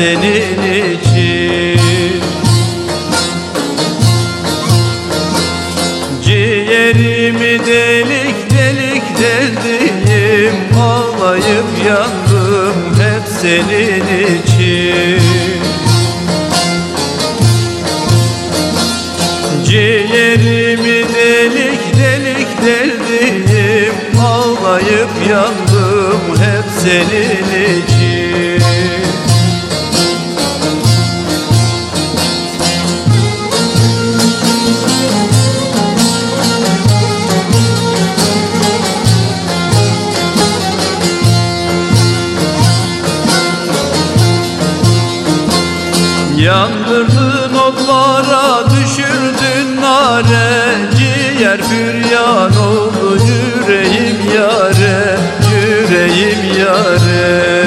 senin için Ciğerimi delik delik deldim Ağlayıp yandım hep senin için. Ciğerimi delik delik deldim Ağlayıp yandım hep senin Yandırdın otlara düşürdün nare. Ciğer füryan oldu yüreğim yare Yüreğim yare.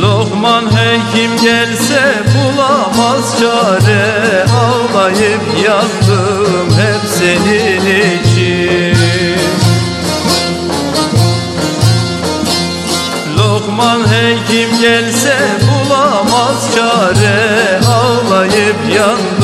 Lokman hekim gelse bulamaz çare. Ağlayıp yandım hep senin için Lokman hey kim gelse bulamaz çare. Ağlayıp yandı